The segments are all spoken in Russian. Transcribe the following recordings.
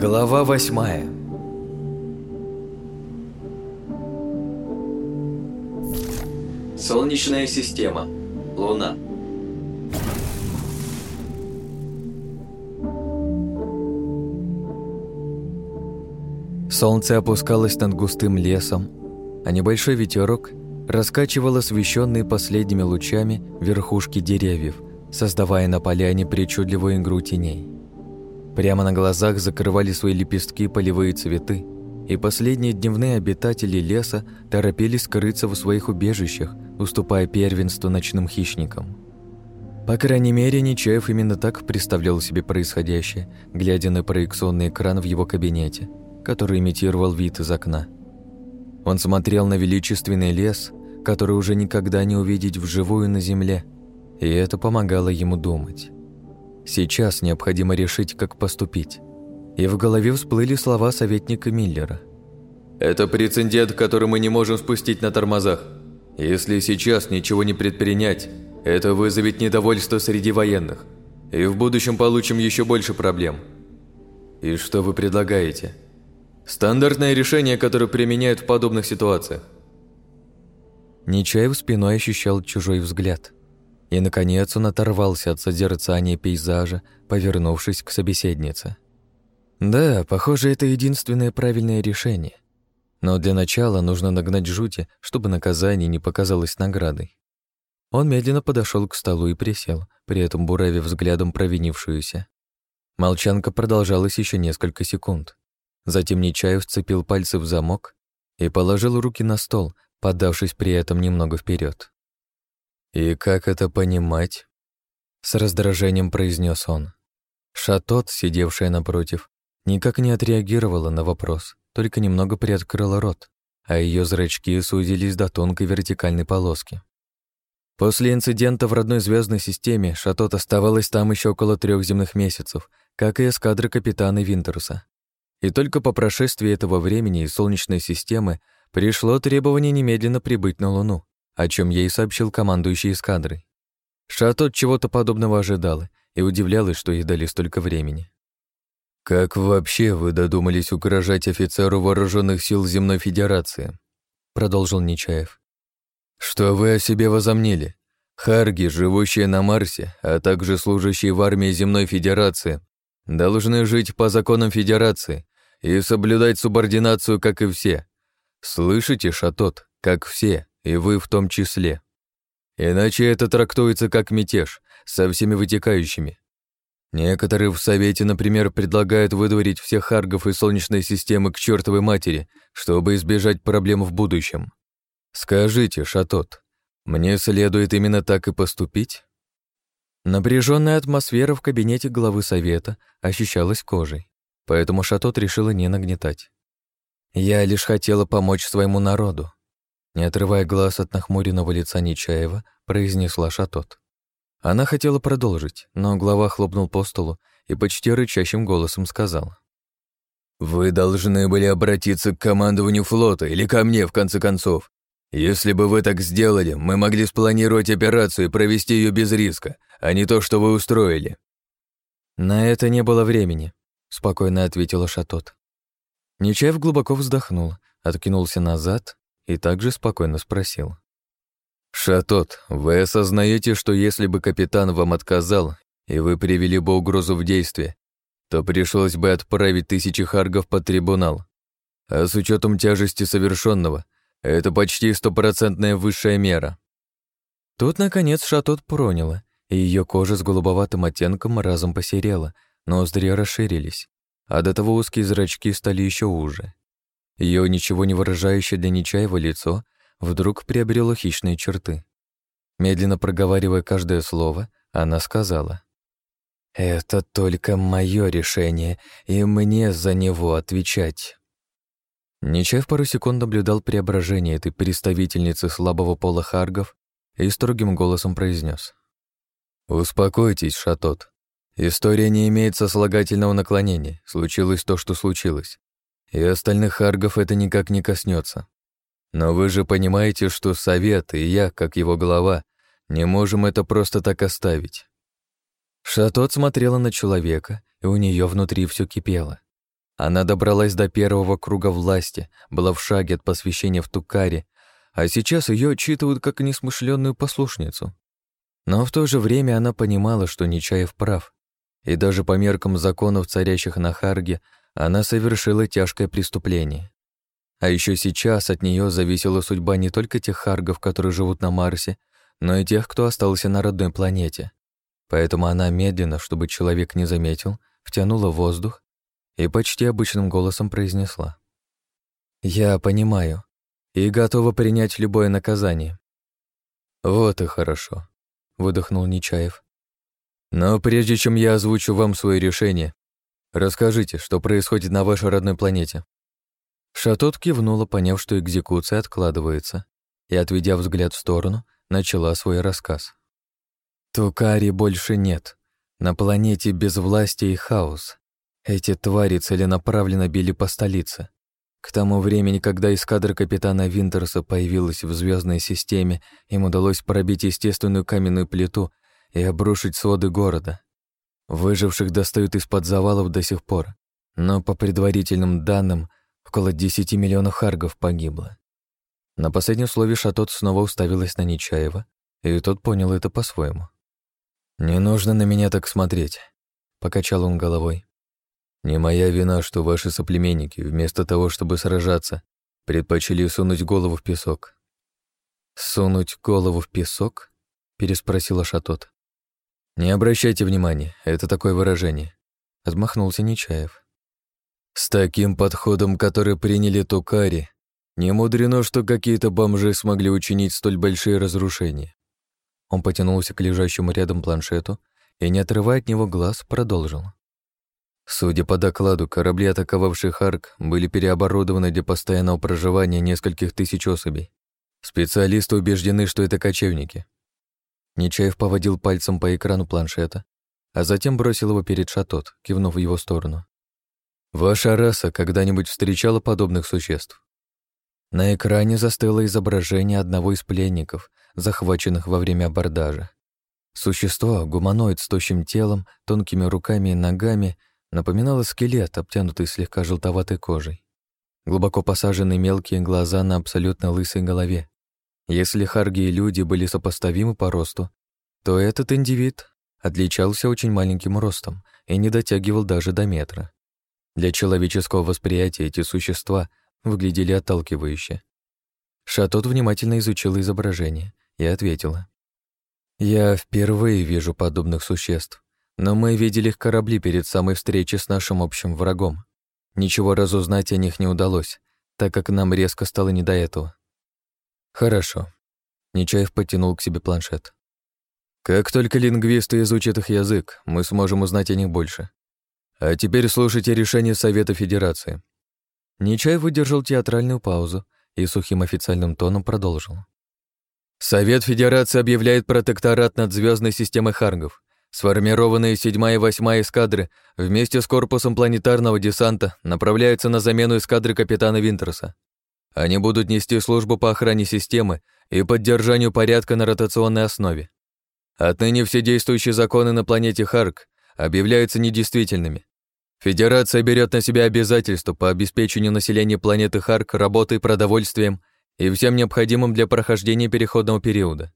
Глава восьмая Солнечная система. Луна. Солнце опускалось над густым лесом, а небольшой ветерок раскачивал освещенные последними лучами верхушки деревьев, создавая на поляне причудливую игру теней. Прямо на глазах закрывали свои лепестки полевые цветы, и последние дневные обитатели леса торопились скрыться в своих убежищах, уступая первенство ночным хищникам. По крайней мере, Нечаев именно так представлял себе происходящее, глядя на проекционный экран в его кабинете, который имитировал вид из окна. Он смотрел на величественный лес, который уже никогда не увидеть вживую на земле, и это помогало ему думать. Сейчас необходимо решить, как поступить. И в голове всплыли слова советника Миллера. «Это прецедент, который мы не можем спустить на тормозах. Если сейчас ничего не предпринять, это вызовет недовольство среди военных, и в будущем получим еще больше проблем. И что вы предлагаете? Стандартное решение, которое применяют в подобных ситуациях. Нечаев спиной ощущал чужой взгляд. И, наконец, он оторвался от созерцания пейзажа, повернувшись к собеседнице. Да, похоже, это единственное правильное решение. Но для начала нужно нагнать жути, чтобы наказание не показалось наградой. Он медленно подошел к столу и присел, при этом буравив взглядом провинившуюся. Молчанка продолжалась еще несколько секунд. Затем Нечаев сцепил пальцы в замок и положил руки на стол, подавшись при этом немного вперед. «И как это понимать?» С раздражением произнес он. Шатот, сидевшая напротив, никак не отреагировала на вопрос, только немного приоткрыла рот, а ее зрачки сузились до тонкой вертикальной полоски. После инцидента в родной звездной системе Шатот оставалась там еще около трех земных месяцев, как и эскадра капитана Винтерса. И только по прошествии этого времени из Солнечной системы пришло требование немедленно прибыть на Луну, о чем ей сообщил командующий эскадрой. Шатот чего-то подобного ожидала и удивлялась, что ей дали столько времени. «Как вообще вы додумались угрожать офицеру вооруженных сил Земной Федерации?» продолжил Нечаев. «Что вы о себе возомнили? Харги, живущие на Марсе, а также служащие в армии Земной Федерации, должны жить по законам Федерации и соблюдать субординацию, как и все. Слышите, Шатот, как все, и вы в том числе. Иначе это трактуется как мятеж, со всеми вытекающими. Некоторые в Совете, например, предлагают выдворить всех харгов из Солнечной системы к чертовой матери, чтобы избежать проблем в будущем. Скажите, Шатот, мне следует именно так и поступить? Напряженная атмосфера в кабинете главы Совета ощущалась кожей, поэтому Шатот решила не нагнетать. Я лишь хотела помочь своему народу. Не отрывая глаз от нахмуренного лица Нечаева, произнесла Шатот. Она хотела продолжить, но глава хлопнул по столу и почти рычащим голосом сказал. «Вы должны были обратиться к командованию флота или ко мне, в конце концов. Если бы вы так сделали, мы могли спланировать операцию и провести ее без риска, а не то, что вы устроили». «На это не было времени», — спокойно ответила Шатот. Нечаев глубоко вздохнул, откинулся назад и также спокойно спросил. «Шатот, вы осознаете, что если бы капитан вам отказал, и вы привели бы угрозу в действие, то пришлось бы отправить тысячи харгов под трибунал. А с учетом тяжести совершенного, это почти стопроцентная высшая мера». Тут, наконец, Шатот проняло, и ее кожа с голубоватым оттенком разом посерела, ноздри расширились, а до того узкие зрачки стали еще уже. Ее ничего не выражающее для Нечаева лицо вдруг приобрело хищные черты. Медленно проговаривая каждое слово, она сказала. «Это только мое решение, и мне за него отвечать». Нечаев пару секунд наблюдал преображение этой представительницы слабого пола Харгов и строгим голосом произнес: «Успокойтесь, Шатот. История не имеет сослагательного наклонения. Случилось то, что случилось. И остальных Харгов это никак не коснется. Но вы же понимаете, что Совет и я, как его глава, не можем это просто так оставить. Шатот смотрела на человека, и у нее внутри все кипело. Она добралась до первого круга власти, была в шаге от посвящения в Тукаре, а сейчас ее отчитывают как несмышленную послушницу. Но в то же время она понимала, что Нечаев прав, и даже по меркам законов, царящих на Харге, она совершила тяжкое преступление. А еще сейчас от нее зависела судьба не только тех харгов, которые живут на Марсе, но и тех, кто остался на родной планете. Поэтому она медленно, чтобы человек не заметил, втянула воздух и почти обычным голосом произнесла. «Я понимаю и готова принять любое наказание». «Вот и хорошо», — выдохнул Нечаев. «Но прежде чем я озвучу вам свое решение, расскажите, что происходит на вашей родной планете». Шатот кивнула, поняв, что экзекуция откладывается, и, отведя взгляд в сторону, начала свой рассказ. «Тукари больше нет. На планете безвластие и хаос. Эти твари целенаправленно били по столице. К тому времени, когда эскадра капитана Винтерса появилась в звездной системе, им удалось пробить естественную каменную плиту и обрушить своды города. Выживших достают из-под завалов до сих пор, но по предварительным данным около 10 миллионов харгов погибло. На последнем слове Шатот снова уставилась на Нечаева, и тот понял это по-своему. «Не нужно на меня так смотреть», — покачал он головой. Не моя вина, что ваши соплеменники, вместо того, чтобы сражаться, предпочли сунуть голову в песок. «Сунуть голову в песок?» — переспросила Шатот. «Не обращайте внимания, это такое выражение», — отмахнулся Нечаев. «С таким подходом, который приняли Тукари, не мудрено, что какие-то бомжи смогли учинить столь большие разрушения». Он потянулся к лежащему рядом планшету и, не отрывая от него глаз, продолжил. Судя по докладу, корабли, атаковавшие Харк, были переоборудованы для постоянного проживания нескольких тысяч особей. Специалисты убеждены, что это кочевники. Нечаев поводил пальцем по экрану планшета, а затем бросил его перед Шатот, кивнув в его сторону. «Ваша раса когда-нибудь встречала подобных существ?» На экране застыло изображение одного из пленников, захваченных во время абордажа. Существо, гуманоид с тощим телом, тонкими руками и ногами — напоминала скелет, обтянутый слегка желтоватой кожей. Глубоко посаженные мелкие глаза на абсолютно лысой голове. Если харги и люди были сопоставимы по росту, то этот индивид отличался очень маленьким ростом и не дотягивал даже до метра. Для человеческого восприятия эти существа выглядели отталкивающе. Шатот внимательно изучила изображение и ответила. «Я впервые вижу подобных существ. Но мы видели их корабли перед самой встречей с нашим общим врагом. Ничего разузнать о них не удалось, так как нам резко стало не до этого. Хорошо. Нечаев подтянул к себе планшет. Как только лингвисты изучат их язык, мы сможем узнать о них больше. А теперь слушайте решение Совета Федерации. Нечаев выдержал театральную паузу и сухим официальным тоном продолжил. Совет Федерации объявляет протекторат над звездной системой Харгов Сформированные седьмая и восьмая эскадры вместе с корпусом планетарного десанта направляются на замену эскадры капитана Винтерса. Они будут нести службу по охране системы и поддержанию порядка на ротационной основе. Отныне все действующие законы на планете Харк объявляются недействительными. Федерация берет на себя обязательства по обеспечению населения планеты Харк работой, продовольствием и всем необходимым для прохождения переходного периода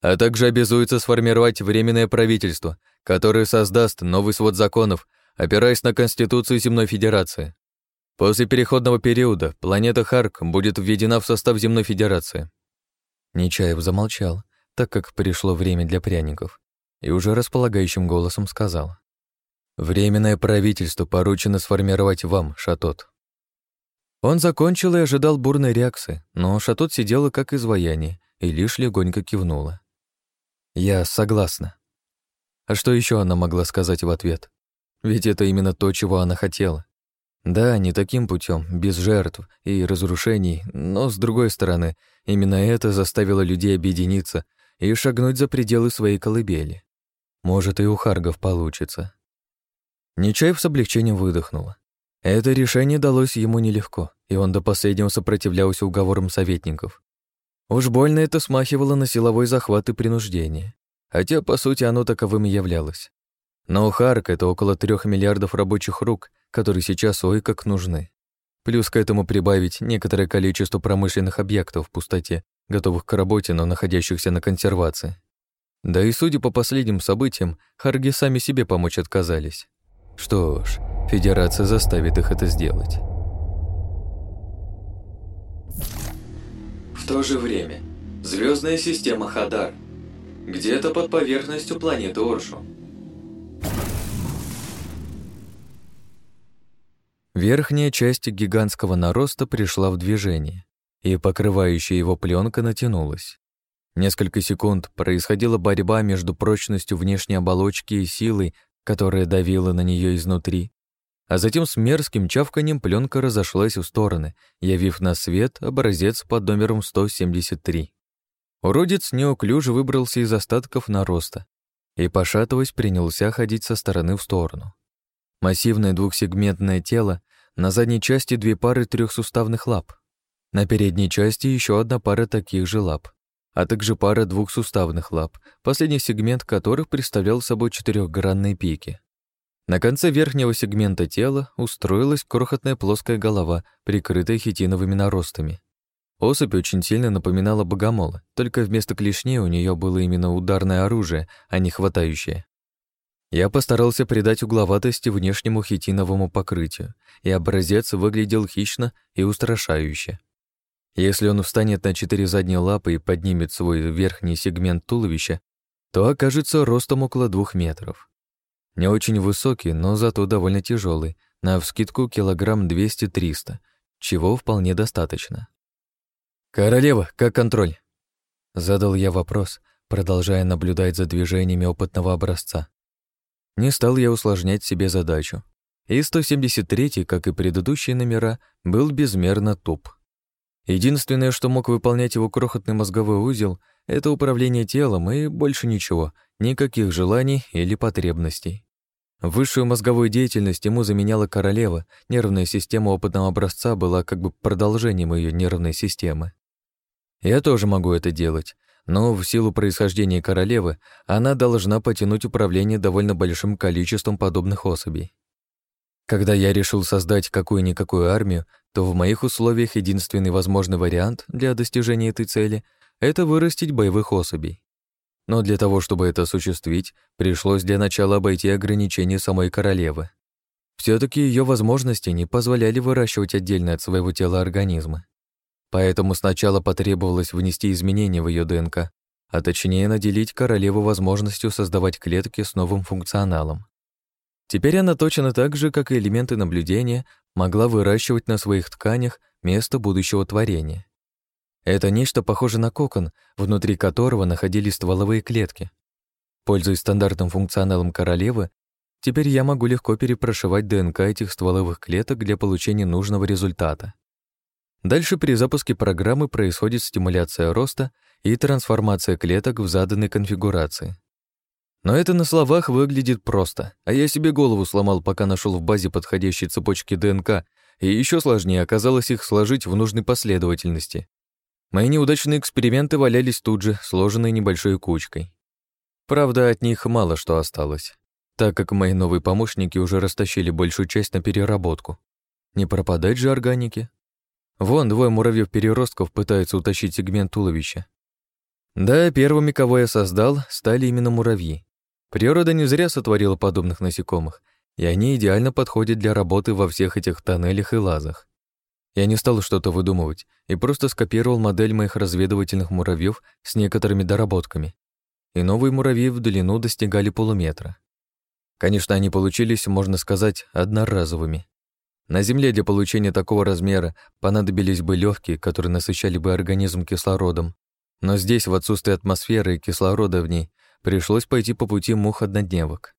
а также обязуется сформировать Временное правительство, которое создаст новый свод законов, опираясь на Конституцию Земной Федерации. После переходного периода планета Харк будет введена в состав Земной Федерации. Нечаев замолчал, так как пришло время для пряников, и уже располагающим голосом сказал. «Временное правительство поручено сформировать вам, Шатот». Он закончил и ожидал бурной реакции, но Шатот сидела как изваяние и лишь легонько кивнула. Я согласна. А что еще она могла сказать в ответ? Ведь это именно то, чего она хотела. Да, не таким путем, без жертв и разрушений, но, с другой стороны, именно это заставило людей объединиться и шагнуть за пределы своей колыбели. Может, и у Харгов получится. Нечаев с облегчением выдохнула. Это решение далось ему нелегко, и он до последнего сопротивлялся уговорам советников. Уж больно это смахивало на силовой захват и принуждение, хотя, по сути, оно таковым и являлось. Но Харк — это около трех миллиардов рабочих рук, которые сейчас ой как нужны. Плюс к этому прибавить некоторое количество промышленных объектов в пустоте, готовых к работе, но находящихся на консервации. Да и судя по последним событиям, Харги сами себе помочь отказались. Что ж, Федерация заставит их это сделать. В то же время, звездная система Хадар. Где-то под поверхностью планеты Оршу. Верхняя часть гигантского нароста пришла в движение, и покрывающая его пленка натянулась. Несколько секунд происходила борьба между прочностью внешней оболочки и силой, которая давила на нее изнутри. А затем с мерзким чавканием пленка разошлась в стороны, явив на свет образец под номером 173. Уродец неуклюже выбрался из остатков нароста и, пошатываясь, принялся ходить со стороны в сторону. Массивное двухсегментное тело, на задней части две пары трехсуставных лап, на передней части еще одна пара таких же лап, а также пара двухсуставных лап, последний сегмент которых представлял собой четырехгранные пики. На конце верхнего сегмента тела устроилась крохотная плоская голова, прикрытая хитиновыми наростами. Особь очень сильно напоминала богомола, только вместо клешней у нее было именно ударное оружие, а не хватающее. Я постарался придать угловатости внешнему хитиновому покрытию, и образец выглядел хищно и устрашающе. Если он встанет на четыре задние лапы и поднимет свой верхний сегмент туловища, то окажется ростом около двух метров. Не очень высокий, но зато довольно тяжелый, на вскидку килограмм 200-300, чего вполне достаточно. «Королева, как контроль?» Задал я вопрос, продолжая наблюдать за движениями опытного образца. Не стал я усложнять себе задачу. И 173, как и предыдущие номера, был безмерно туп. Единственное, что мог выполнять его крохотный мозговой узел, это управление телом и больше ничего, никаких желаний или потребностей. Высшую мозговую деятельность ему заменяла королева, нервная система опытного образца была как бы продолжением ее нервной системы. Я тоже могу это делать, но в силу происхождения королевы она должна потянуть управление довольно большим количеством подобных особей. Когда я решил создать какую-никакую армию, то в моих условиях единственный возможный вариант для достижения этой цели — это вырастить боевых особей. Но для того, чтобы это осуществить, пришлось для начала обойти ограничения самой королевы. все таки ее возможности не позволяли выращивать отдельно от своего тела организмы. Поэтому сначала потребовалось внести изменения в ее ДНК, а точнее наделить королеву возможностью создавать клетки с новым функционалом. Теперь она точно так же, как и элементы наблюдения, могла выращивать на своих тканях место будущего творения. Это нечто похоже на кокон, внутри которого находились стволовые клетки. Пользуясь стандартным функционалом королевы, теперь я могу легко перепрошивать ДНК этих стволовых клеток для получения нужного результата. Дальше при запуске программы происходит стимуляция роста и трансформация клеток в заданной конфигурации. Но это на словах выглядит просто, а я себе голову сломал, пока нашел в базе подходящие цепочки ДНК, и еще сложнее оказалось их сложить в нужной последовательности. Мои неудачные эксперименты валялись тут же, сложенные небольшой кучкой. Правда, от них мало что осталось, так как мои новые помощники уже растащили большую часть на переработку. Не пропадать же органике. Вон двое муравьев-переростков пытаются утащить сегмент туловища. Да, первыми, кого я создал, стали именно муравьи. Природа не зря сотворила подобных насекомых, и они идеально подходят для работы во всех этих тоннелях и лазах. Я не стал что-то выдумывать и просто скопировал модель моих разведывательных муравьев с некоторыми доработками. И новые муравьи в длину достигали полуметра. Конечно, они получились, можно сказать, одноразовыми. На Земле для получения такого размера понадобились бы легкие, которые насыщали бы организм кислородом. Но здесь, в отсутствии атмосферы и кислорода в ней, пришлось пойти по пути мух-однодневок.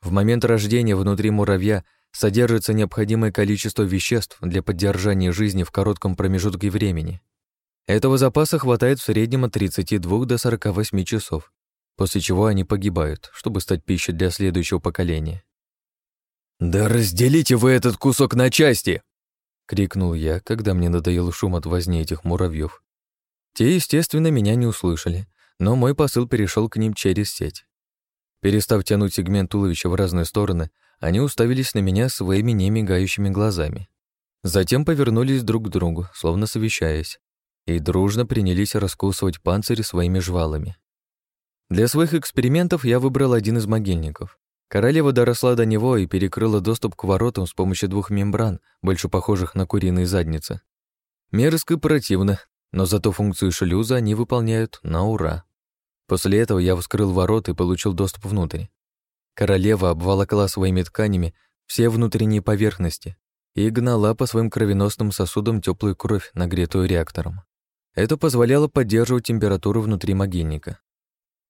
В момент рождения внутри муравья содержится необходимое количество веществ для поддержания жизни в коротком промежутке времени. Этого запаса хватает в среднем от 32 до 48 часов, после чего они погибают, чтобы стать пищей для следующего поколения. «Да разделите вы этот кусок на части!» — крикнул я, когда мне надоел шум от возни этих муравьев. Те, естественно, меня не услышали, но мой посыл перешел к ним через сеть. Перестав тянуть сегмент туловища в разные стороны, они уставились на меня своими немигающими глазами. Затем повернулись друг к другу, словно совещаясь, и дружно принялись раскусывать панцирь своими жвалами. Для своих экспериментов я выбрал один из могильников. Королева доросла до него и перекрыла доступ к воротам с помощью двух мембран, больше похожих на куриные задницы. Мерзко противно, но зато функцию шлюза они выполняют на ура. После этого я вскрыл ворот и получил доступ внутрь. Королева обволокла своими тканями все внутренние поверхности и гнала по своим кровеносным сосудам теплую кровь, нагретую реактором. Это позволяло поддерживать температуру внутри могильника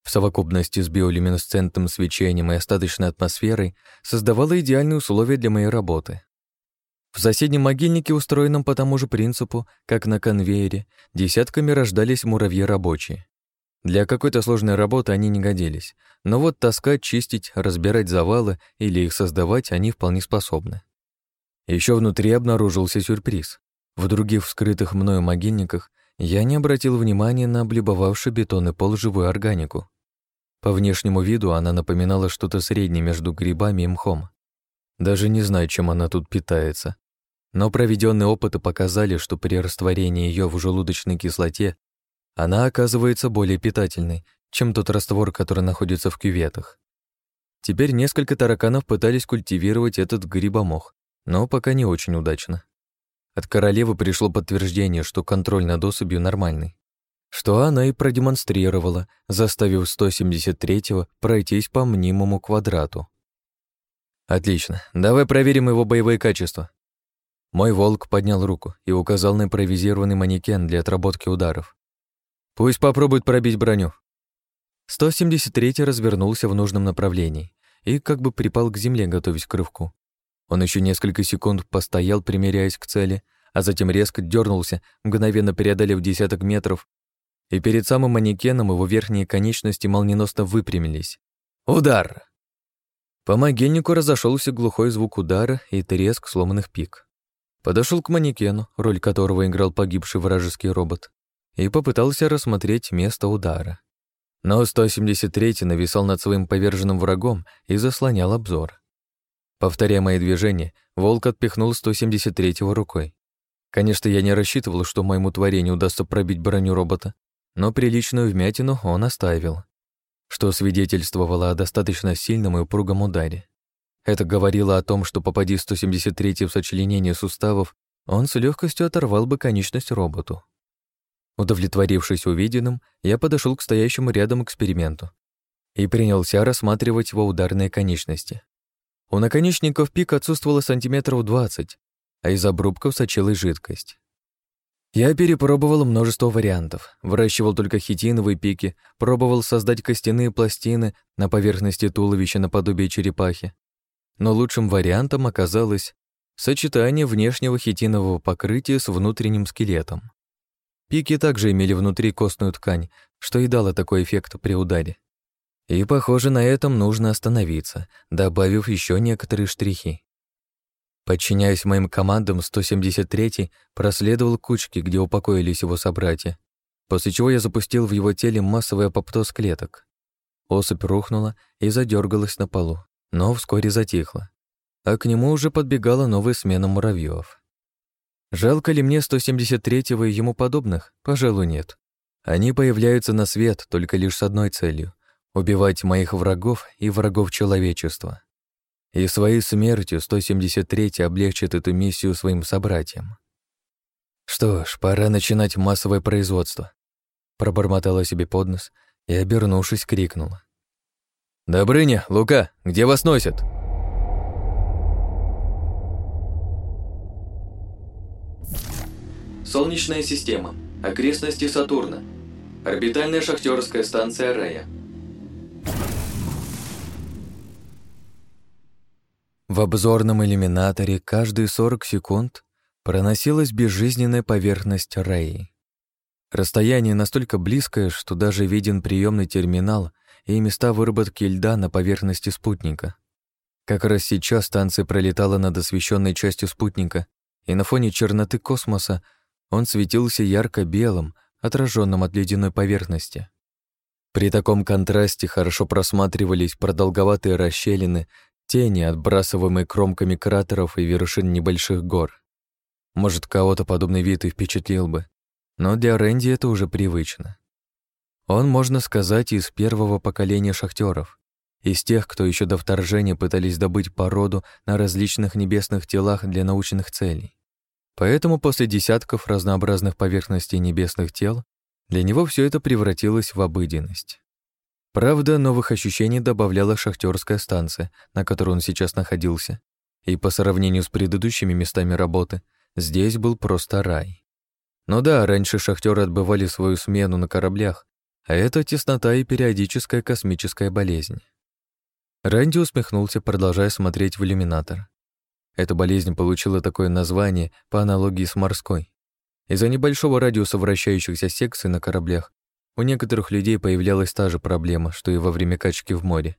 в совокупности с биолюминесцентным свечением и остаточной атмосферой создавала идеальные условия для моей работы. В соседнем могильнике, устроенном по тому же принципу, как на конвейере, десятками рождались муравьи рабочие. Для какой-то сложной работы они не годились, но вот таскать, чистить, разбирать завалы или их создавать они вполне способны. Еще внутри обнаружился сюрприз. В других вскрытых мною могильниках я не обратил внимания на облюбовавший бетон и пол живую органику. По внешнему виду она напоминала что-то среднее между грибами и мхом. Даже не знаю, чем она тут питается. Но проведенные опыты показали, что при растворении ее в желудочной кислоте она оказывается более питательной, чем тот раствор, который находится в кюветах. Теперь несколько тараканов пытались культивировать этот грибомох, но пока не очень удачно. От королевы пришло подтверждение, что контроль над особью нормальный что она и продемонстрировала, заставив 173-го пройтись по мнимому квадрату. «Отлично, давай проверим его боевые качества». Мой волк поднял руку и указал на импровизированный манекен для отработки ударов. «Пусть попробует пробить броню». 173-й развернулся в нужном направлении и как бы припал к земле, готовясь к рывку. Он еще несколько секунд постоял, примеряясь к цели, а затем резко дернулся, мгновенно преодолев десяток метров и перед самым манекеном его верхние конечности молниеносно выпрямились. Удар! По могильнику разошелся глухой звук удара и треск сломанных пик. Подошел к манекену, роль которого играл погибший вражеский робот, и попытался рассмотреть место удара. Но 173-й нависал над своим поверженным врагом и заслонял обзор. Повторяя мои движения, волк отпихнул 173-го рукой. Конечно, я не рассчитывал, что моему творению удастся пробить броню робота, но приличную вмятину он оставил, что свидетельствовало о достаточно сильном и упругом ударе. Это говорило о том, что попади 173 в сочленение суставов, он с легкостью оторвал бы конечность роботу. Удовлетворившись увиденным, я подошел к стоящему рядом эксперименту и принялся рассматривать его ударные конечности. У наконечников пик отсутствовало сантиметров 20, а из обрубков сочилась жидкость. Я перепробовал множество вариантов, выращивал только хитиновые пики, пробовал создать костяные пластины на поверхности туловища наподобие черепахи. Но лучшим вариантом оказалось сочетание внешнего хитинового покрытия с внутренним скелетом. Пики также имели внутри костную ткань, что и дало такой эффект при ударе. И, похоже, на этом нужно остановиться, добавив еще некоторые штрихи. Подчиняясь моим командам, 173-й проследовал кучки, где упокоились его собратья, после чего я запустил в его теле массовый апоптоз клеток. Особь рухнула и задергалась на полу, но вскоре затихла, а к нему уже подбегала новая смена муравьев. Жалко ли мне 173-го и ему подобных? Пожалуй, нет. Они появляются на свет только лишь с одной целью — убивать моих врагов и врагов человечества и своей смертью 173 облегчит эту миссию своим собратьям. Что ж, пора начинать массовое производство. Пробормотала себе под нос и, обернувшись, крикнула. «Добрыня, Лука, где вас носят?» Солнечная система. Окрестности Сатурна. Орбитальная шахтерская станция Рея. В обзорном иллюминаторе каждые 40 секунд проносилась безжизненная поверхность Рэи. Расстояние настолько близкое, что даже виден приемный терминал и места выработки льда на поверхности спутника. Как раз сейчас станция пролетала над освещенной частью спутника, и на фоне черноты космоса он светился ярко-белым, отраженным от ледяной поверхности. При таком контрасте хорошо просматривались продолговатые расщелины, тени, отбрасываемые кромками кратеров и вершин небольших гор. Может, кого-то подобный вид и впечатлил бы, но для Рэнди это уже привычно. Он, можно сказать, из первого поколения шахтеров, из тех, кто еще до вторжения пытались добыть породу на различных небесных телах для научных целей. Поэтому после десятков разнообразных поверхностей небесных тел для него все это превратилось в обыденность. Правда, новых ощущений добавляла шахтерская станция, на которой он сейчас находился, и по сравнению с предыдущими местами работы, здесь был просто рай. Ну да, раньше шахтеры отбывали свою смену на кораблях, а это теснота и периодическая космическая болезнь. Рэнди усмехнулся, продолжая смотреть в иллюминатор. Эта болезнь получила такое название по аналогии с морской. Из-за небольшого радиуса вращающихся секций на кораблях у некоторых людей появлялась та же проблема, что и во время качки в море.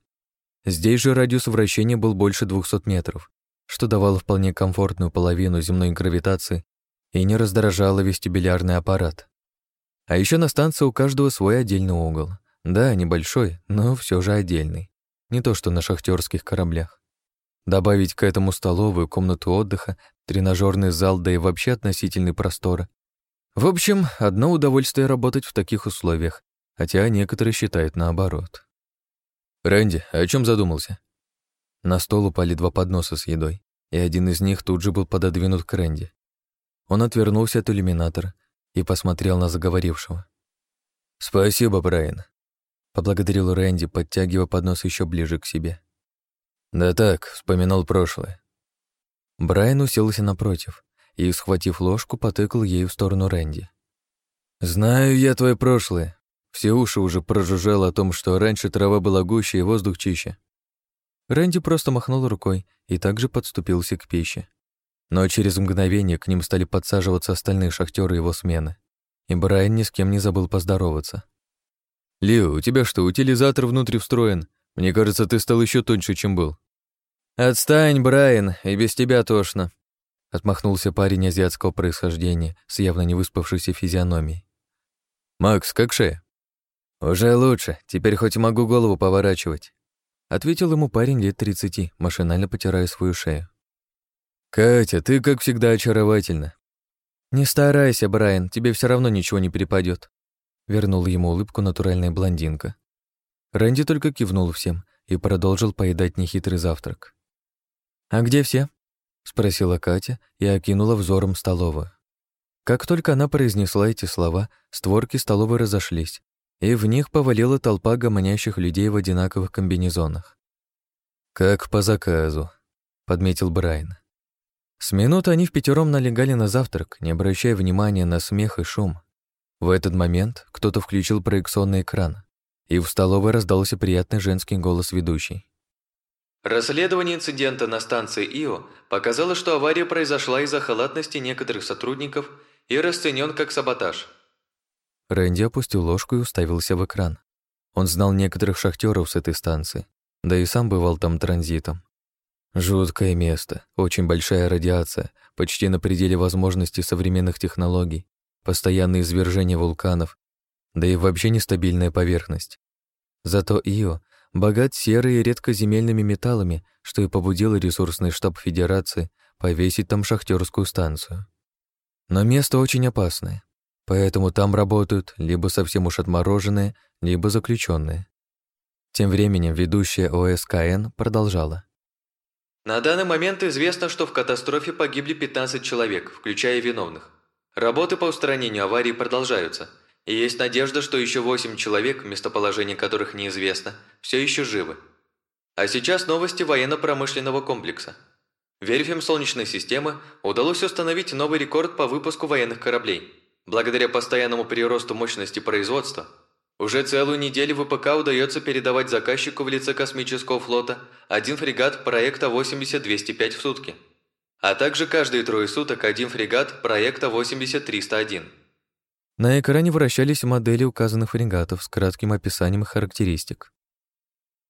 Здесь же радиус вращения был больше 200 метров, что давало вполне комфортную половину земной гравитации и не раздражало вестибулярный аппарат. А еще на станции у каждого свой отдельный угол. Да, небольшой, но все же отдельный. Не то что на шахтерских кораблях. Добавить к этому столовую, комнату отдыха, тренажерный зал, да и вообще относительный простор, в общем, одно удовольствие работать в таких условиях, хотя некоторые считают наоборот. «Рэнди, о чем задумался?» На стол упали два подноса с едой, и один из них тут же был пододвинут к Рэнди. Он отвернулся от иллюминатора и посмотрел на заговорившего. «Спасибо, Брайан», — поблагодарил Рэнди, подтягивая поднос еще ближе к себе. «Да так, вспоминал прошлое». Брайан уселся напротив, и, схватив ложку, потыкал ею в сторону Рэнди. «Знаю я твое прошлое. Все уши уже прожужжало о том, что раньше трава была гуще и воздух чище». Рэнди просто махнул рукой и также подступился к пище. Но через мгновение к ним стали подсаживаться остальные шахтеры его смены, и Брайан ни с кем не забыл поздороваться. «Лио, у тебя что, утилизатор внутри встроен? Мне кажется, ты стал еще тоньше, чем был». «Отстань, Брайан, и без тебя тошно», Отмахнулся парень азиатского происхождения с явно не выспавшейся физиономией. «Макс, как шея?» «Уже лучше, теперь хоть могу голову поворачивать», ответил ему парень лет тридцати, машинально потирая свою шею. «Катя, ты, как всегда, очаровательна». «Не старайся, Брайан, тебе все равно ничего не перепадет. вернул ему улыбку натуральная блондинка. Рэнди только кивнул всем и продолжил поедать нехитрый завтрак. «А где все?» Спросила Катя и окинула взором столовую. Как только она произнесла эти слова, створки столовой разошлись, и в них повалила толпа гомонящих людей в одинаковых комбинезонах. «Как по заказу», — подметил Брайан. С минуты они в пятером налегали на завтрак, не обращая внимания на смех и шум. В этот момент кто-то включил проекционный экран, и в столовой раздался приятный женский голос ведущей. Расследование инцидента на станции ИО показало, что авария произошла из-за халатности некоторых сотрудников и расценен как саботаж. Рэнди опустил ложку и уставился в экран. Он знал некоторых шахтеров с этой станции, да и сам бывал там транзитом. Жуткое место, очень большая радиация, почти на пределе возможностей современных технологий, постоянные извержения вулканов, да и вообще нестабильная поверхность. Зато Ио богат серой и редкоземельными металлами, что и побудило ресурсный штаб Федерации повесить там шахтерскую станцию. Но место очень опасное, поэтому там работают либо совсем уж отмороженные, либо заключенные. Тем временем ведущая ОСКН продолжала. На данный момент известно, что в катастрофе погибли 15 человек, включая виновных. Работы по устранению аварии продолжаются – и есть надежда, что еще восемь человек, местоположение которых неизвестно, все еще живы. А сейчас новости военно-промышленного комплекса. Верфям Солнечной системы удалось установить новый рекорд по выпуску военных кораблей. Благодаря постоянному приросту мощности производства, уже целую неделю ВПК удается передавать заказчику в лице космического флота один фрегат проекта 80-205 в сутки, а также каждые трое суток один фрегат проекта 80-301. На экране вращались модели указанных фрегатов с кратким описанием характеристик.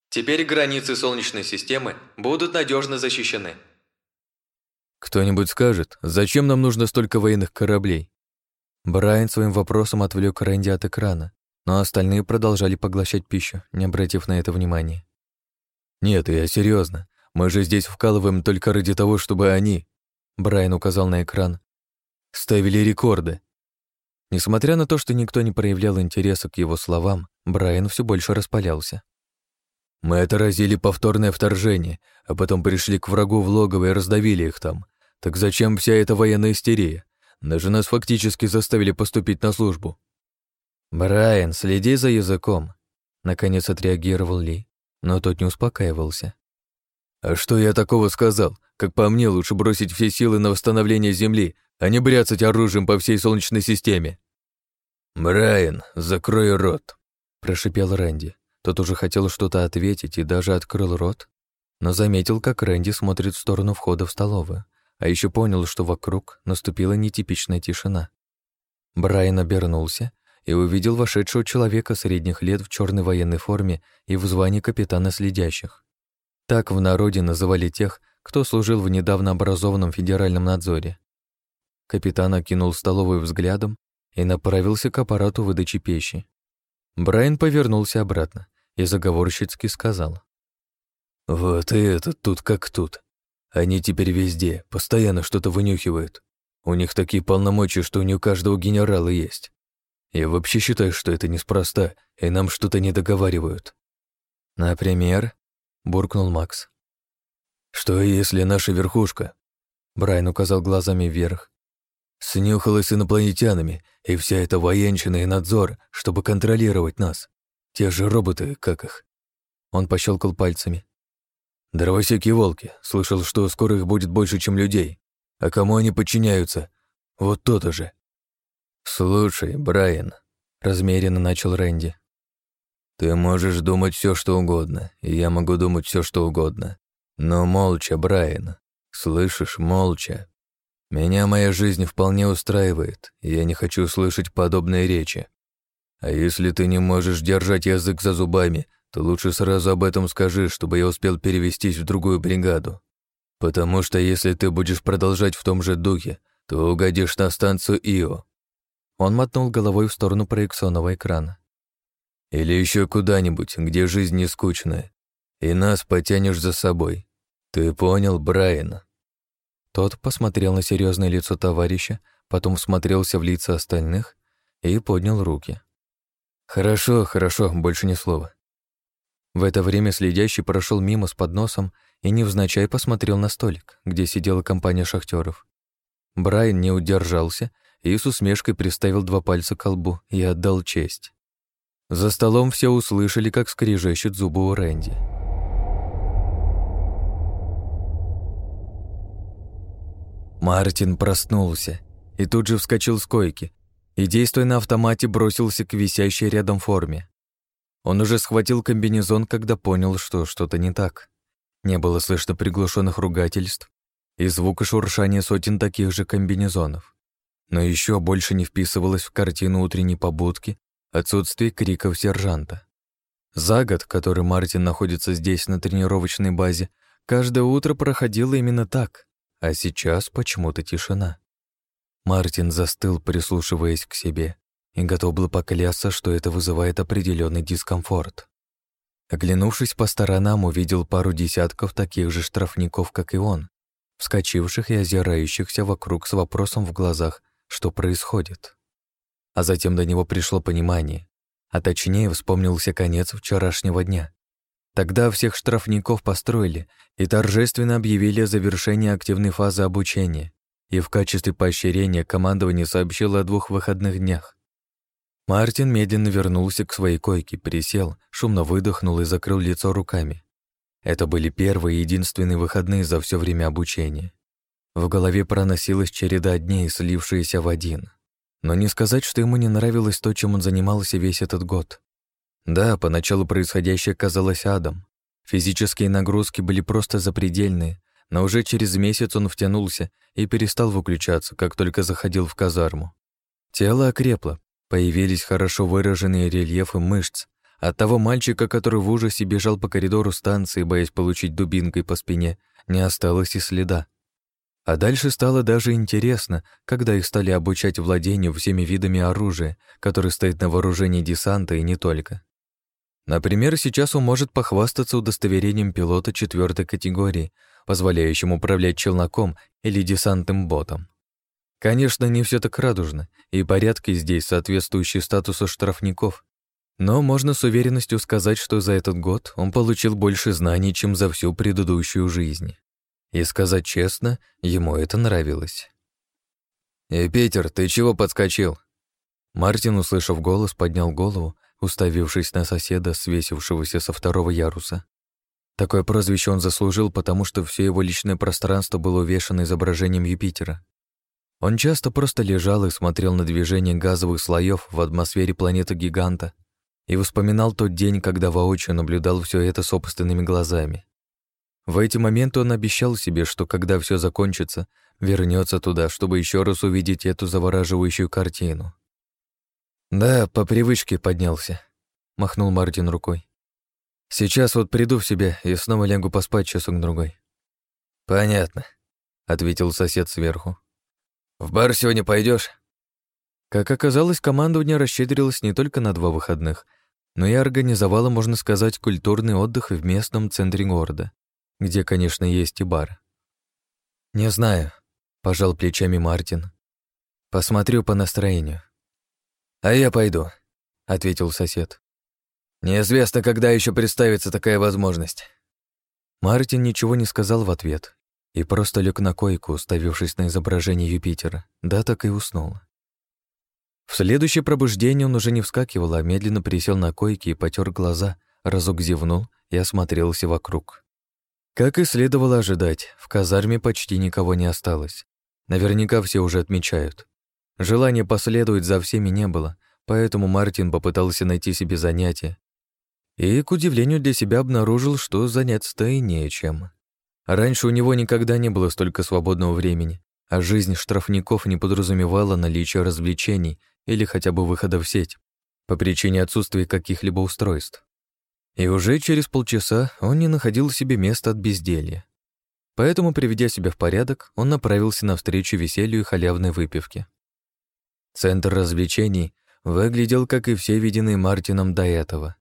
Теперь границы Солнечной системы будут надежно защищены. Кто-нибудь скажет, зачем нам нужно столько военных кораблей? Брайан своим вопросом отвлек Рэнди от экрана, но остальные продолжали поглощать пищу, не обратив на это внимания. «Нет, я серьезно. Мы же здесь вкалываем только ради того, чтобы они...» Брайан указал на экран. «Ставили рекорды». Несмотря на то, что никто не проявлял интереса к его словам, Брайан все больше распалялся. «Мы отразили повторное вторжение, а потом пришли к врагу в логово и раздавили их там. Так зачем вся эта военная истерия? Даже нас фактически заставили поступить на службу». «Брайан, следи за языком», — наконец отреагировал Ли, но тот не успокаивался. «А что я такого сказал? Как по мне, лучше бросить все силы на восстановление Земли, а не бряцать оружием по всей Солнечной системе». «Брайан, закрой рот», — прошипел Рэнди. Тот уже хотел что-то ответить и даже открыл рот, но заметил, как Рэнди смотрит в сторону входа в столовую, а еще понял, что вокруг наступила нетипичная тишина. Брайан обернулся и увидел вошедшего человека средних лет в черной военной форме и в звании капитана следящих. Так в народе называли тех, кто служил в недавно образованном федеральном надзоре. Капитан окинул столовую взглядом и направился к аппарату выдачи пищи. Брайан повернулся обратно и заговорщицки сказал. «Вот и этот тут как тут. Они теперь везде, постоянно что-то вынюхивают. У них такие полномочия, что не у каждого генерала есть. Я вообще считаю, что это неспроста, и нам что-то не договаривают. Например, буркнул Макс. Что если наша верхушка, Брайан указал глазами вверх, снюхалась инопланетянами, и вся эта военщина и надзор, чтобы контролировать нас. Те же роботы, как их. Он пощелкал пальцами. Дровосеки волки. Слышал, что скоро их будет больше, чем людей. А кому они подчиняются? Вот то-то же. «Слушай, Брайан», — размеренно начал Рэнди. «Ты можешь думать все, что угодно, и я могу думать все, что угодно. Но молча, Брайан. Слышишь, молча. Меня моя жизнь вполне устраивает, и я не хочу слышать подобные речи. А если ты не можешь держать язык за зубами, то лучше сразу об этом скажи, чтобы я успел перевестись в другую бригаду. Потому что если ты будешь продолжать в том же духе, то угодишь на станцию Ио, он мотнул головой в сторону проекционного экрана. «Или еще куда-нибудь, где жизнь не скучная, и нас потянешь за собой. Ты понял, Брайан?» Тот посмотрел на серьезное лицо товарища, потом всмотрелся в лица остальных и поднял руки. «Хорошо, хорошо, больше ни слова». В это время следящий прошел мимо с подносом и невзначай посмотрел на столик, где сидела компания шахтеров. Брайан не удержался и с усмешкой приставил два пальца к лбу и отдал честь. За столом все услышали, как скрежещут зубы у Рэнди. Мартин проснулся и тут же вскочил с койки и, действуя на автомате, бросился к висящей рядом форме. Он уже схватил комбинезон, когда понял, что что-то не так. Не было слышно приглушенных ругательств и звука шуршания сотен таких же комбинезонов. Но еще больше не вписывалось в картину утренней побудки отсутствие криков сержанта. За год, который Мартин находится здесь на тренировочной базе, каждое утро проходило именно так, а сейчас почему-то тишина. Мартин застыл, прислушиваясь к себе, и готов был поклясться, что это вызывает определенный дискомфорт. Оглянувшись по сторонам, увидел пару десятков таких же штрафников, как и он, вскочивших и озирающихся вокруг с вопросом в глазах, что происходит. А затем до него пришло понимание, а точнее вспомнился конец вчерашнего дня. Тогда всех штрафников построили и торжественно объявили о завершении активной фазы обучения, и в качестве поощрения командование сообщило о двух выходных днях. Мартин медленно вернулся к своей койке, присел, шумно выдохнул и закрыл лицо руками. Это были первые и единственные выходные за все время обучения. В голове проносилась череда дней, слившиеся в один. Но не сказать, что ему не нравилось то, чем он занимался весь этот год. Да, поначалу происходящее казалось адом. Физические нагрузки были просто запредельные, но уже через месяц он втянулся и перестал выключаться, как только заходил в казарму. Тело окрепло, появились хорошо выраженные рельефы мышц. От того мальчика, который в ужасе бежал по коридору станции, боясь получить дубинкой по спине, не осталось и следа. А дальше стало даже интересно, когда их стали обучать владению всеми видами оружия, которое стоит на вооружении десанта и не только. Например, сейчас он может похвастаться удостоверением пилота четвертой категории, позволяющим управлять челноком или десантным ботом. Конечно, не все так радужно, и порядки здесь соответствующие статусу штрафников, но можно с уверенностью сказать, что за этот год он получил больше знаний, чем за всю предыдущую жизнь. И сказать честно, ему это нравилось. «Эй, Питер, ты чего подскочил?» Мартин, услышав голос, поднял голову, уставившись на соседа, свесившегося со второго яруса. Такое прозвище он заслужил, потому что все его личное пространство было увешано изображением Юпитера. Он часто просто лежал и смотрел на движение газовых слоев в атмосфере планеты-гиганта и вспоминал тот день, когда воочию наблюдал все это собственными глазами. В эти моменты он обещал себе, что когда все закончится, вернется туда, чтобы еще раз увидеть эту завораживающую картину. «Да, по привычке поднялся», — махнул Мартин рукой. «Сейчас вот приду в себя и снова лягу поспать часок-другой». «Понятно», — ответил сосед сверху. «В бар сегодня пойдешь? Как оказалось, командование расщедрилось не только на два выходных, но и организовало, можно сказать, культурный отдых в местном центре города где, конечно, есть и бар. «Не знаю», — пожал плечами Мартин. «Посмотрю по настроению». «А я пойду», — ответил сосед. «Неизвестно, когда еще представится такая возможность». Мартин ничего не сказал в ответ и просто лег на койку, уставившись на изображение Юпитера, да так и уснул. В следующее пробуждение он уже не вскакивал, а медленно присел на койке и потер глаза, разок зевнул и осмотрелся вокруг. Как и следовало ожидать, в казарме почти никого не осталось. Наверняка все уже отмечают. Желания последовать за всеми не было, поэтому Мартин попытался найти себе занятие. И, к удивлению для себя, обнаружил, что заняться-то и нечем. Раньше у него никогда не было столько свободного времени, а жизнь штрафников не подразумевала наличие развлечений или хотя бы выхода в сеть по причине отсутствия каких-либо устройств. И уже через полчаса он не находил себе места от безделья. Поэтому, приведя себя в порядок, он направился навстречу веселью и халявной выпивке. Центр развлечений выглядел, как и все виденные Мартином до этого.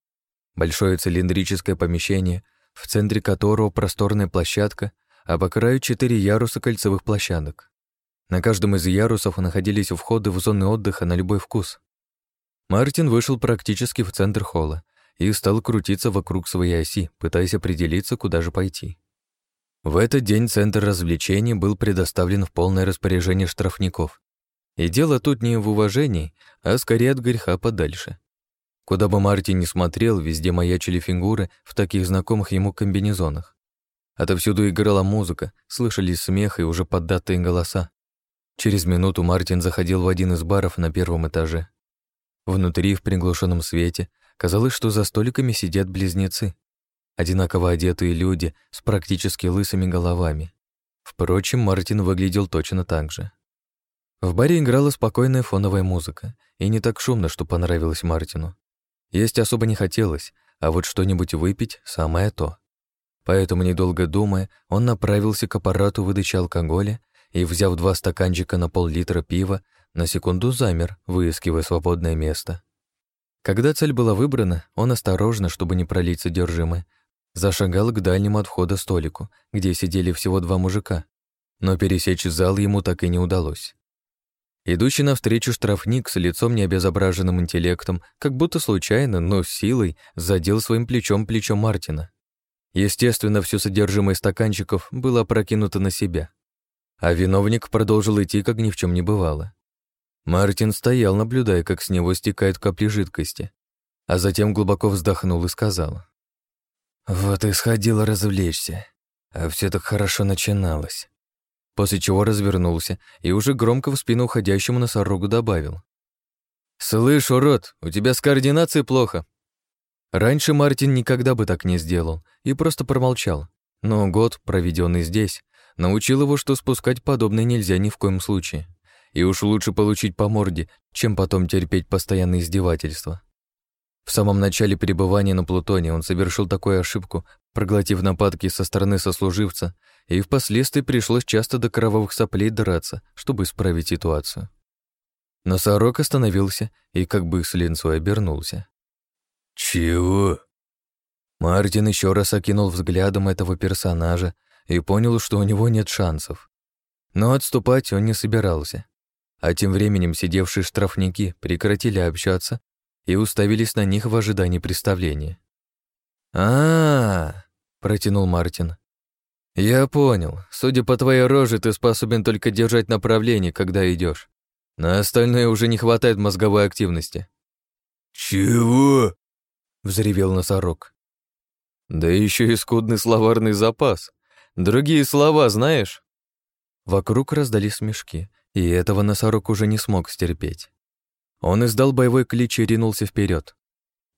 Большое цилиндрическое помещение, в центре которого просторная площадка, а по краю четыре яруса кольцевых площадок. На каждом из ярусов находились входы в зоны отдыха на любой вкус. Мартин вышел практически в центр холла и стал крутиться вокруг своей оси, пытаясь определиться, куда же пойти. В этот день центр развлечений был предоставлен в полное распоряжение штрафников. И дело тут не в уважении, а скорее от греха подальше. Куда бы Мартин ни смотрел, везде маячили фигуры в таких знакомых ему комбинезонах. Отовсюду играла музыка, слышались смех и уже поддатые голоса. Через минуту Мартин заходил в один из баров на первом этаже. Внутри, в приглушенном свете, Казалось, что за столиками сидят близнецы, одинаково одетые люди с практически лысыми головами. Впрочем, Мартин выглядел точно так же. В баре играла спокойная фоновая музыка, и не так шумно, что понравилось Мартину. Есть особо не хотелось, а вот что-нибудь выпить — самое то. Поэтому, недолго думая, он направился к аппарату выдачи алкоголя и, взяв два стаканчика на пол-литра пива, на секунду замер, выискивая свободное место. Когда цель была выбрана, он осторожно, чтобы не пролить содержимое, зашагал к дальнему от столику, где сидели всего два мужика, но пересечь зал ему так и не удалось. Идущий навстречу штрафник с лицом необезображенным интеллектом, как будто случайно, но силой, задел своим плечом плечо Мартина. Естественно, все содержимое стаканчиков было опрокинуто на себя. А виновник продолжил идти, как ни в чем не бывало. Мартин стоял, наблюдая, как с него стекают капли жидкости, а затем глубоко вздохнул и сказал. «Вот и сходила развлечься, а все так хорошо начиналось». После чего развернулся и уже громко в спину уходящему носорогу добавил. «Слышь, урод, у тебя с координацией плохо». Раньше Мартин никогда бы так не сделал и просто промолчал, но год, проведенный здесь, научил его, что спускать подобное нельзя ни в коем случае и уж лучше получить по морде, чем потом терпеть постоянные издевательства. В самом начале пребывания на Плутоне он совершил такую ошибку, проглотив нападки со стороны сослуживца, и впоследствии пришлось часто до кровавых соплей драться, чтобы исправить ситуацию. Носорог остановился и как бы с линцой обернулся. «Чего?» Мартин еще раз окинул взглядом этого персонажа и понял, что у него нет шансов. Но отступать он не собирался. А тем временем сидевшие штрафники прекратили общаться и уставились на них в ожидании представления. а, -а, -а протянул Мартин. «Я понял. Судя по твоей роже, ты способен только держать направление, когда идешь. На остальное уже не хватает мозговой активности». «Чего?» — взревел носорог. «Да еще и скудный словарный запас. Другие слова знаешь?» Вокруг раздались смешки, и этого носорог уже не смог стерпеть. Он издал боевой клич и ринулся вперед.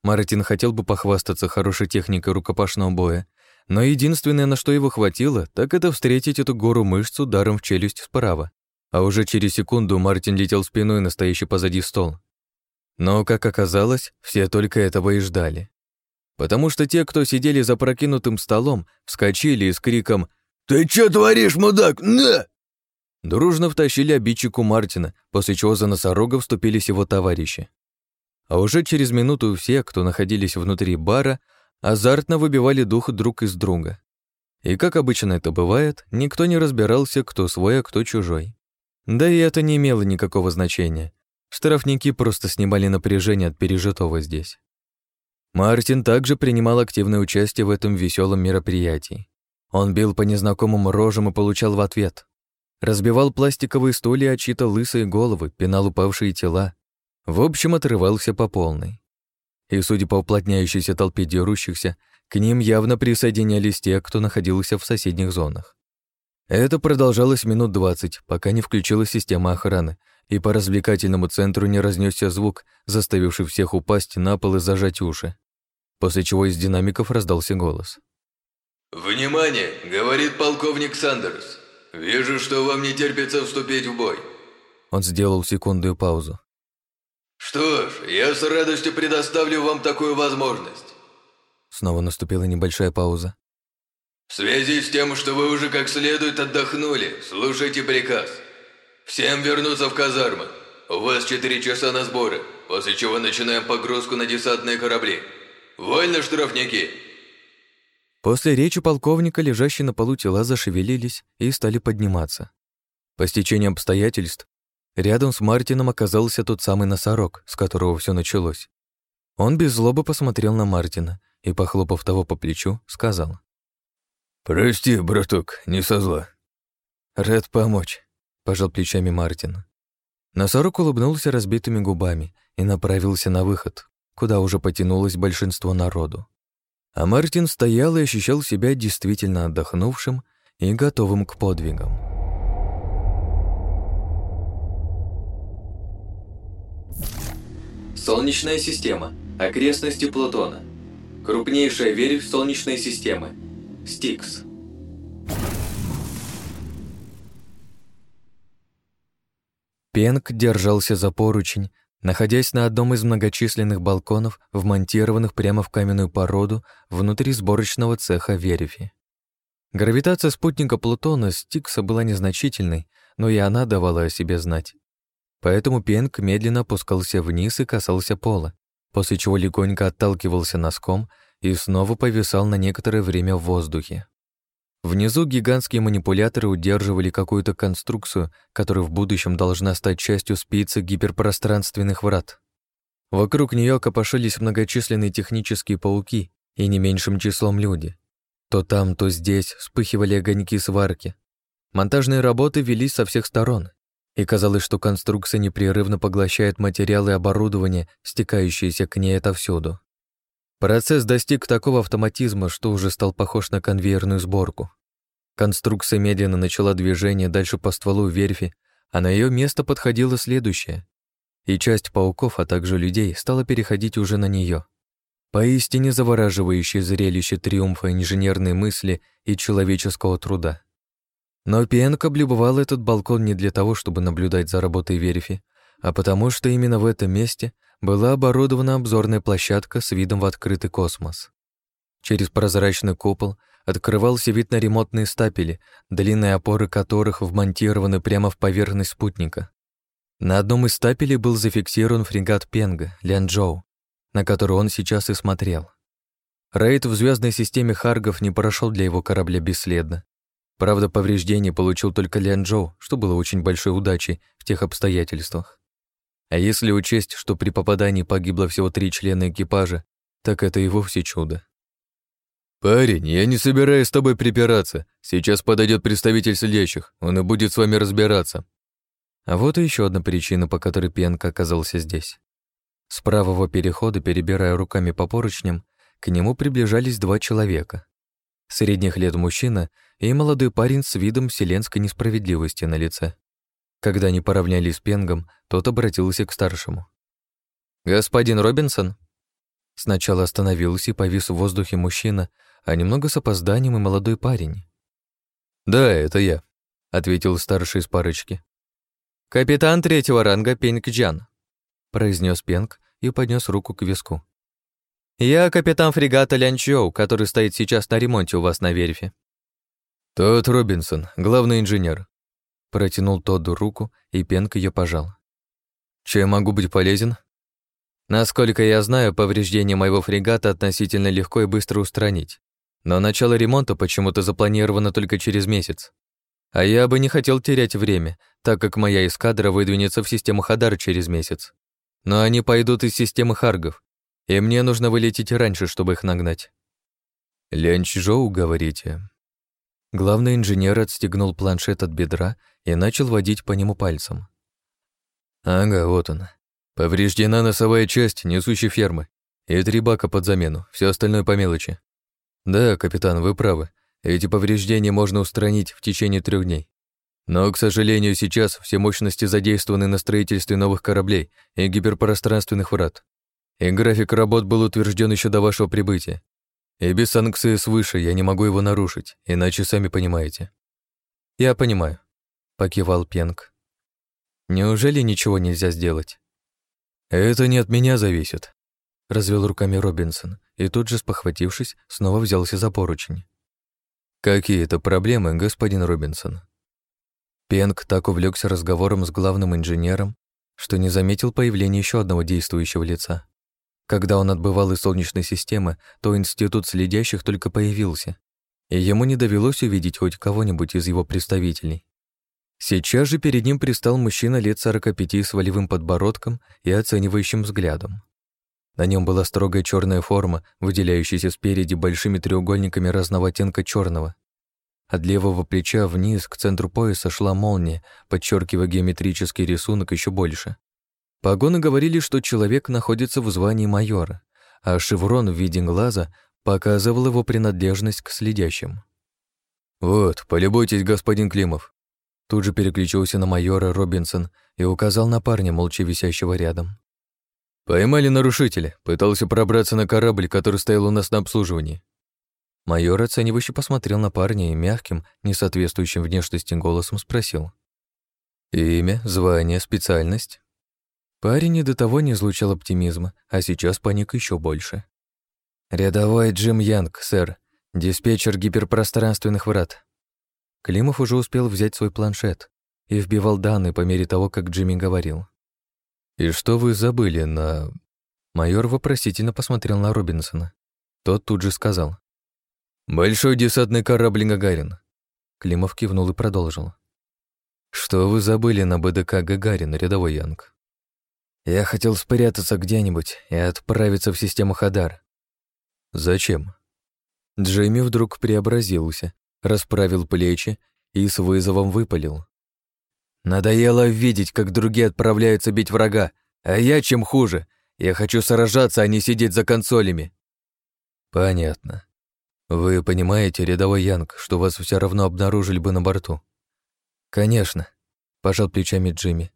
Мартин хотел бы похвастаться хорошей техникой рукопашного боя, но единственное, на что его хватило, так это встретить эту гору мышц ударом в челюсть справа. А уже через секунду Мартин летел спиной на стоящий позади стол. Но, как оказалось, все только этого и ждали. Потому что те, кто сидели за прокинутым столом, вскочили и с криком «Ты чё творишь, мудак? На!» Дружно втащили обидчику Мартина, после чего за носорога вступились его товарищи. А уже через минуту все, кто находились внутри бара, азартно выбивали дух друг из друга. И как обычно это бывает, никто не разбирался, кто свой, а кто чужой. Да и это не имело никакого значения. Штрафники просто снимали напряжение от пережитого здесь. Мартин также принимал активное участие в этом веселом мероприятии. Он бил по незнакомым рожам и получал в ответ. Разбивал пластиковые стулья, чьи-то лысые головы, пинал упавшие тела. В общем, отрывался по полной. И, судя по уплотняющейся толпе дерущихся, к ним явно присоединялись те, кто находился в соседних зонах. Это продолжалось минут двадцать, пока не включилась система охраны, и по развлекательному центру не разнесся звук, заставивший всех упасть на пол и зажать уши. После чего из динамиков раздался голос. «Внимание!» — говорит полковник Сандерс. «Вижу, что вам не терпится вступить в бой». Он сделал секундную паузу. «Что ж, я с радостью предоставлю вам такую возможность». Снова наступила небольшая пауза. «В связи с тем, что вы уже как следует отдохнули, слушайте приказ. Всем вернуться в казармы. У вас четыре часа на сборы, после чего начинаем погрузку на десантные корабли. Вольно, штрафники!» После речи полковника лежащие на полу тела зашевелились и стали подниматься. По стечению обстоятельств, рядом с Мартином оказался тот самый носорог, с которого все началось. Он без злобы посмотрел на Мартина и, похлопав того по плечу, сказал. «Прости, браток, не со зла». «Рад помочь», — пожал плечами Мартин. Носорог улыбнулся разбитыми губами и направился на выход, куда уже потянулось большинство народу. А Мартин стоял и ощущал себя действительно отдохнувшим и готовым к подвигам. Солнечная система. Окрестности Плутона. Крупнейшая верфь Солнечной системы. Стикс. Пенк держался за поручень, находясь на одном из многочисленных балконов, вмонтированных прямо в каменную породу внутри сборочного цеха Верефи. Гравитация спутника Плутона Стикса была незначительной, но и она давала о себе знать. Поэтому Пенк медленно опускался вниз и касался пола, после чего легонько отталкивался носком и снова повисал на некоторое время в воздухе. Внизу гигантские манипуляторы удерживали какую-то конструкцию, которая в будущем должна стать частью спицы гиперпространственных врат. Вокруг нее копошились многочисленные технические пауки и не меньшим числом люди. То там, то здесь вспыхивали огоньки сварки. Монтажные работы велись со всех сторон, и казалось, что конструкция непрерывно поглощает материалы и оборудование, стекающиеся к ней отовсюду. Процесс достиг такого автоматизма, что уже стал похож на конвейерную сборку. Конструкция медленно начала движение дальше по стволу верфи, а на ее место подходила следующая. И часть пауков, а также людей, стала переходить уже на нее. Поистине завораживающее зрелище триумфа инженерной мысли и человеческого труда. Но Пиенко облюбовал этот балкон не для того, чтобы наблюдать за работой верфи, а потому что именно в этом месте была оборудована обзорная площадка с видом в открытый космос. Через прозрачный купол открывался вид на ремонтные стапели, длинные опоры которых вмонтированы прямо в поверхность спутника. На одном из стапелей был зафиксирован фрегат Пенга, Лянчжоу, на который он сейчас и смотрел. Рейд в звездной системе Харгов не прошел для его корабля бесследно. Правда, повреждение получил только Лянчжоу, что было очень большой удачей в тех обстоятельствах. А если учесть, что при попадании погибло всего три члена экипажа, так это и вовсе чудо. «Парень, я не собираюсь с тобой припираться. Сейчас подойдет представитель следящих, он и будет с вами разбираться». А вот и еще одна причина, по которой Пенка оказался здесь. С правого перехода, перебирая руками по поручням, к нему приближались два человека. Средних лет мужчина и молодой парень с видом вселенской несправедливости на лице. Когда они поравнялись с Пенгом, тот обратился к старшему. «Господин Робинсон?» Сначала остановился и повис в воздухе мужчина, а немного с опозданием и молодой парень. «Да, это я», — ответил старший из парочки. «Капитан третьего ранга Пенг Джан», — произнес Пенг и поднес руку к виску. «Я капитан фрегата Лянчоу, который стоит сейчас на ремонте у вас на верфи». «Тот Робинсон, главный инженер», — протянул Тодду руку, и Пенг ее пожал. «Чем могу быть полезен?» Насколько я знаю, повреждение моего фрегата относительно легко и быстро устранить. Но начало ремонта почему-то запланировано только через месяц. А я бы не хотел терять время, так как моя эскадра выдвинется в систему Хадар через месяц. Но они пойдут из системы Харгов, и мне нужно вылететь раньше, чтобы их нагнать. Лянчжоу, говорите? Главный инженер отстегнул планшет от бедра и начал водить по нему пальцем. Ага, вот он. Повреждена носовая часть несущей фермы. И три бака под замену, все остальное по мелочи. Да, капитан, вы правы. Эти повреждения можно устранить в течение трех дней. Но, к сожалению, сейчас все мощности задействованы на строительстве новых кораблей и гиперпространственных врат. И график работ был утвержден еще до вашего прибытия. И без санкции свыше я не могу его нарушить, иначе сами понимаете. Я понимаю, покивал Пенг. Неужели ничего нельзя сделать? «Это не от меня зависит», — развел руками Робинсон и тут же, спохватившись, снова взялся за поручень. «Какие-то проблемы, господин Робинсон?» Пенг так увлекся разговором с главным инженером, что не заметил появления еще одного действующего лица. Когда он отбывал из Солнечной системы, то институт следящих только появился, и ему не довелось увидеть хоть кого-нибудь из его представителей. Сейчас же перед ним пристал мужчина лет 45 с волевым подбородком и оценивающим взглядом. На нем была строгая черная форма, выделяющаяся спереди большими треугольниками разного оттенка черного. От левого плеча вниз к центру пояса шла молния, подчеркивая геометрический рисунок еще больше. Погоны говорили, что человек находится в звании майора, а шеврон в виде глаза показывал его принадлежность к следящим. «Вот, полюбуйтесь, господин Климов», Тут же переключился на майора Робинсон и указал на парня, молча висящего рядом. «Поймали нарушителя, пытался пробраться на корабль, который стоял у нас на обслуживании». Майор оценивающе посмотрел на парня и мягким, несоответствующим внешности голосом спросил. «Имя, звание, специальность?» Парень и до того не излучал оптимизма, а сейчас паник еще больше. «Рядовой Джим Янг, сэр, диспетчер гиперпространственных врат», Климов уже успел взять свой планшет и вбивал данные по мере того, как Джимми говорил. «И что вы забыли на...» Майор вопросительно посмотрел на Робинсона. Тот тут же сказал. «Большой десантный корабль Гагарин». Климов кивнул и продолжил. «Что вы забыли на БДК Гагарин, рядовой Янг?» «Я хотел спрятаться где-нибудь и отправиться в систему Хадар». «Зачем?» Джейми вдруг преобразился расправил плечи и с вызовом выпалил. «Надоело видеть, как другие отправляются бить врага, а я чем хуже. Я хочу сражаться, а не сидеть за консолями». «Понятно. Вы понимаете, рядовой Янг, что вас все равно обнаружили бы на борту?» «Конечно», — пожал плечами Джимми.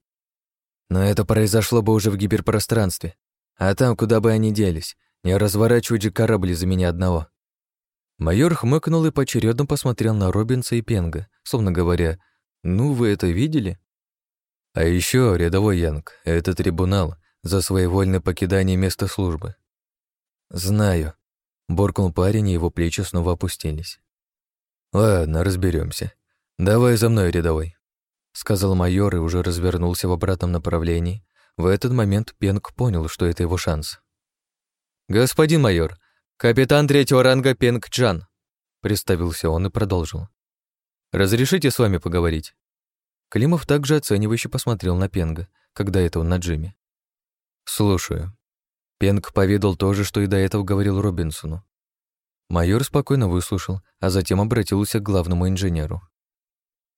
«Но это произошло бы уже в гиперпространстве. А там, куда бы они делись, не разворачивать же корабль за меня одного». Майор хмыкнул и поочередно посмотрел на Робинса и Пенга, словно говоря, «Ну, вы это видели?» А еще рядовой Янг, это трибунал, за своевольное покидание места службы. «Знаю», — буркнул парень, и его плечи снова опустились. «Ладно, разберемся. Давай за мной, рядовой», — сказал майор и уже развернулся в обратном направлении. В этот момент Пенк понял, что это его шанс. «Господин майор, капитан третьего ранга Пенк Джан», — представился он и продолжил. «Разрешите с вами поговорить?» Климов также оценивающе посмотрел на Пенга, когда это он на Джиме. «Слушаю». Пенг поведал то же, что и до этого говорил Робинсону. Майор спокойно выслушал, а затем обратился к главному инженеру.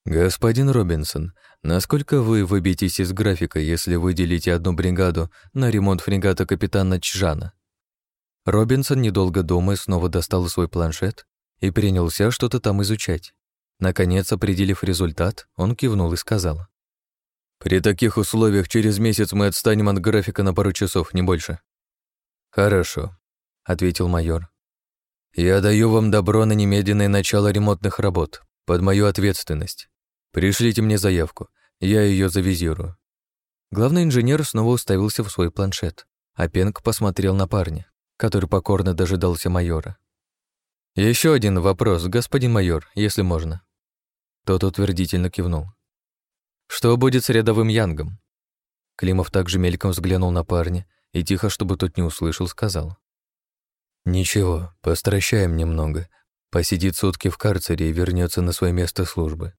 «Господин Робинсон, насколько вы выбьетесь из графика, если выделите одну бригаду на ремонт фрегата капитана Чжана?» Робинсон, недолго думая, снова достал свой планшет и принялся что-то там изучать. Наконец, определив результат, он кивнул и сказал. «При таких условиях через месяц мы отстанем от графика на пару часов, не больше». «Хорошо», — ответил майор. «Я даю вам добро на немедленное начало ремонтных работ, под мою ответственность. Пришлите мне заявку, я ее завизирую». Главный инженер снова уставился в свой планшет, а Пенк посмотрел на парня, который покорно дожидался майора. Еще один вопрос, господин майор, если можно». Тот утвердительно кивнул. «Что будет с рядовым Янгом?» Климов также мельком взглянул на парня и тихо, чтобы тот не услышал, сказал. «Ничего, постращаем немного. Посидит сутки в карцере и вернется на свое место службы.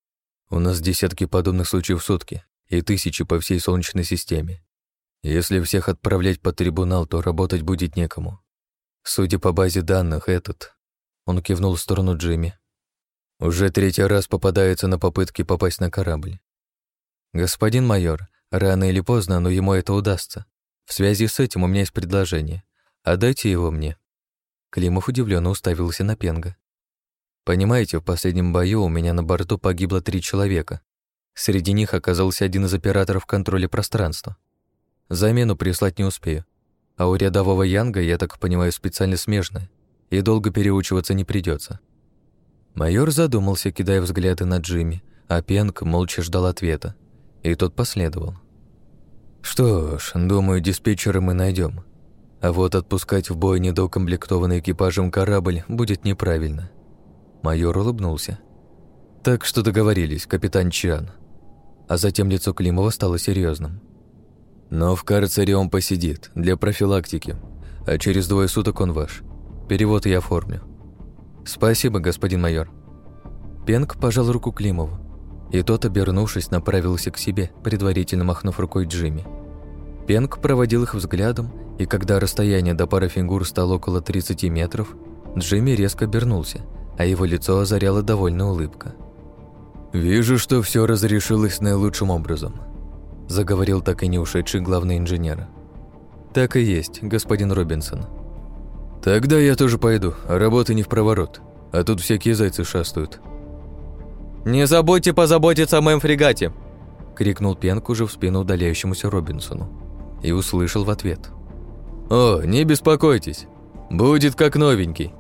У нас десятки подобных случаев в сутки и тысячи по всей Солнечной системе. Если всех отправлять под трибунал, то работать будет некому. Судя по базе данных, этот он кивнул в сторону Джимми. Уже третий раз попадается на попытки попасть на корабль. Господин майор, рано или поздно, но ему это удастся. В связи с этим у меня есть предложение. Отдайте его мне. Климов удивленно уставился на Пенга. Понимаете, в последнем бою у меня на борту погибло три человека. Среди них оказался один из операторов контроля пространства. Замену прислать не успею. А у рядового Янга, я так понимаю, специально смежная и долго переучиваться не придется. Майор задумался, кидая взгляды на Джимми, а Пенк молча ждал ответа, и тот последовал. «Что ж, думаю, диспетчера мы найдем. А вот отпускать в бой недоукомплектованный экипажем корабль будет неправильно». Майор улыбнулся. «Так что договорились, капитан Чан». А затем лицо Климова стало серьезным. «Но в карцере он посидит, для профилактики, а через двое суток он ваш. Перевод я оформлю. Спасибо, господин майор. Пенк пожал руку Климову, и тот, обернувшись, направился к себе, предварительно махнув рукой Джимми. Пенк проводил их взглядом, и когда расстояние до пары фигур стало около 30 метров, Джимми резко обернулся, а его лицо озаряла довольная улыбка. «Вижу, что все разрешилось наилучшим образом», заговорил так и не ушедший главный инженер. «Так и есть, господин Робинсон», «Тогда я тоже пойду, работы не в проворот, а тут всякие зайцы шастают». «Не забудьте позаботиться о моем фрегате!» — крикнул Пенк уже в спину удаляющемуся Робинсону. И услышал в ответ. «О, не беспокойтесь, будет как новенький».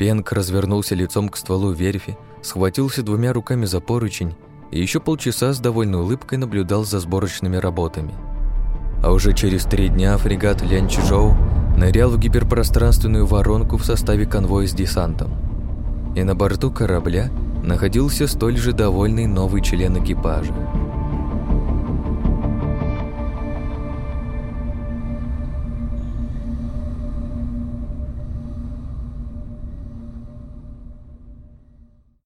Пенк развернулся лицом к стволу верфи, схватился двумя руками за поручень и еще полчаса с довольной улыбкой наблюдал за сборочными работами. А уже через три дня фрегат Лянчжоу нырял в гиперпространственную воронку в составе конвоя с десантом. И на борту корабля находился столь же довольный новый член экипажа.